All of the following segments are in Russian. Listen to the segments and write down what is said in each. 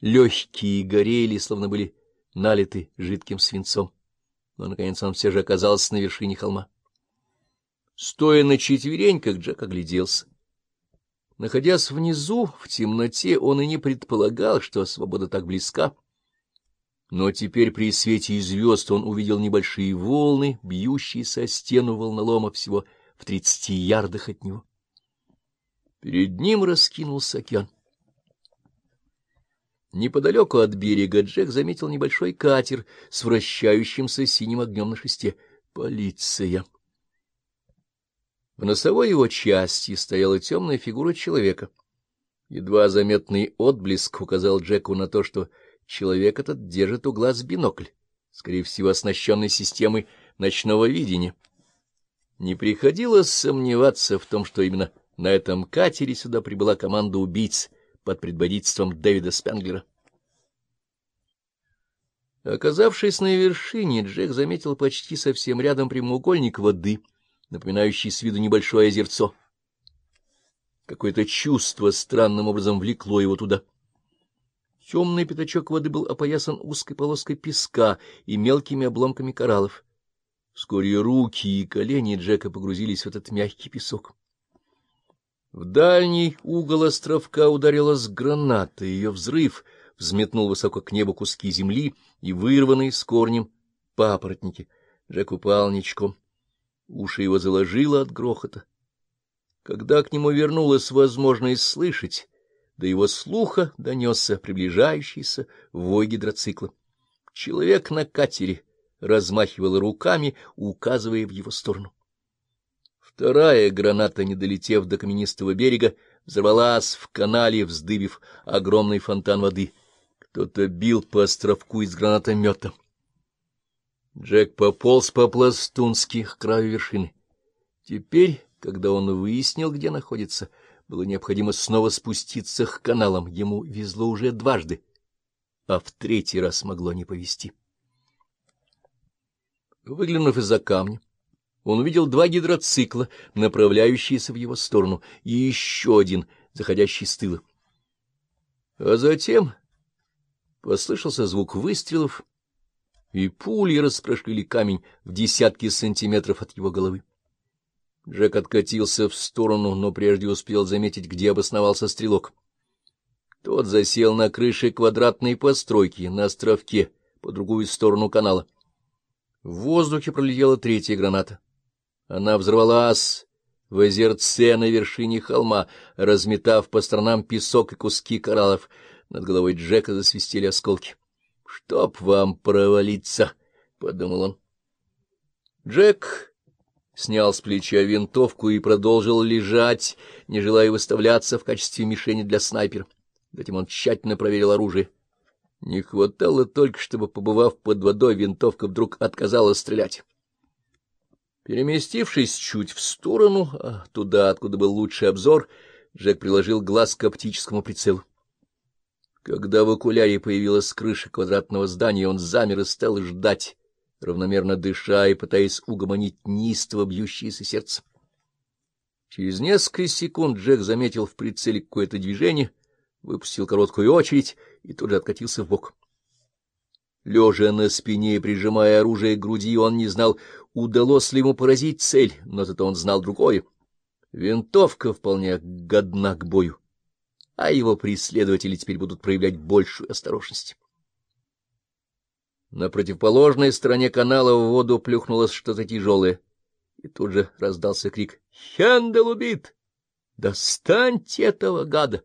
Легкие горели, словно были налиты жидким свинцом. Но, наконец, он все же оказался на вершине холма. Стоя на четвереньках, Джек огляделся. Находясь внизу, в темноте, он и не предполагал, что свобода так близка. Но теперь при свете звезд он увидел небольшие волны, бьющиеся о стену волнолома всего в тридцати ярдах от него. Перед ним раскинулся океан. Неподалеку от берега Джек заметил небольшой катер с вращающимся синим огнем на шесте. Полиция! В носовой его части стояла темная фигура человека. Едва заметный отблеск указал Джеку на то, что человек этот держит у глаз бинокль, скорее всего, оснащенный системой ночного видения. Не приходилось сомневаться в том, что именно на этом катере сюда прибыла команда убийц под предводительством Дэвида Спенглера. Оказавшись на вершине, Джек заметил почти совсем рядом прямоугольник воды — напоминающий с виду небольшое озерцо. Какое-то чувство странным образом влекло его туда. Темный пятачок воды был опоясан узкой полоской песка и мелкими обломками кораллов. Вскоре руки и колени Джека погрузились в этот мягкий песок. В дальний угол островка ударилась граната, ее взрыв взметнул высоко к небу куски земли и вырванные с корнем папоротники. Джек упал ничком. Уши его заложило от грохота. Когда к нему вернулась возможность слышать, до его слуха донесся приближающийся вой гидроцикла. Человек на катере размахивал руками, указывая в его сторону. Вторая граната, не долетев до каменистого берега, взорвалась в канале, вздыбив огромный фонтан воды. Кто-то бил по островку из гранатомета. Джек пополз по-пластунски к краю вершины. Теперь, когда он выяснил, где находится, было необходимо снова спуститься к каналам. Ему везло уже дважды, а в третий раз могло не повезти. Выглянув из-за камня, он увидел два гидроцикла, направляющиеся в его сторону, и еще один, заходящий с тыла. А затем послышался звук выстрелов, и пули раскрошили камень в десятки сантиметров от его головы. Джек откатился в сторону, но прежде успел заметить, где обосновался стрелок. Тот засел на крыше квадратной постройки на островке по другую сторону канала. В воздухе пролетела третья граната. Она взорвалась в озерце на вершине холма, разметав по сторонам песок и куски кораллов. Над головой Джека засвистели осколки. — Чтоб вам провалиться, — подумал он. Джек снял с плеча винтовку и продолжил лежать, не желая выставляться в качестве мишени для снайпера. Затем он тщательно проверил оружие. Не хватало только, чтобы, побывав под водой, винтовка вдруг отказалась стрелять. Переместившись чуть в сторону, а туда, откуда был лучший обзор, Джек приложил глаз к оптическому прицелу. Когда в окуляре появилась крыша квадратного здания, он замер и стал ждать, равномерно дыша и пытаясь угомонить неистово бьющееся сердце. Через несколько секунд Джек заметил в прицеле какое-то движение, выпустил короткую очередь и тут же откатился в бок. Лежа на спине и прижимая оружие к груди, он не знал, удалось ли ему поразить цель, но зато он знал другое. Винтовка вполне годна к бою а его преследователи теперь будут проявлять большую осторожность. На противоположной стороне канала в воду плюхнулось что-то тяжелое, и тут же раздался крик «Хендел убит! Достаньте этого гада!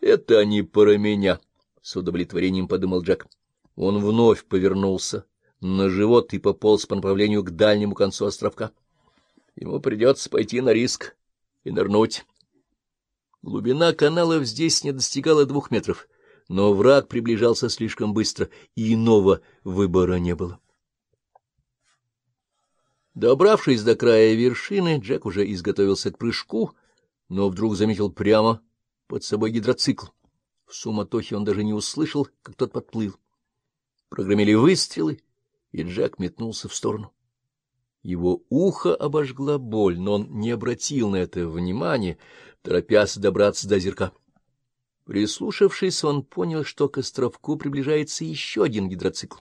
Это не про меня!» — с удовлетворением подумал Джек. Он вновь повернулся на живот и пополз по направлению к дальнему концу островка. Ему придется пойти на риск и нырнуть. Глубина каналов здесь не достигала двух метров, но враг приближался слишком быстро, и иного выбора не было. Добравшись до края вершины, Джек уже изготовился к прыжку, но вдруг заметил прямо под собой гидроцикл. В суматохе он даже не услышал, как тот подплыл. Прогремели выстрелы, и Джек метнулся в сторону. Его ухо обожгла боль, но он не обратил на это внимания, торопясь добраться до озерка. Прислушавшись, он понял, что к островку приближается еще один гидроцикл.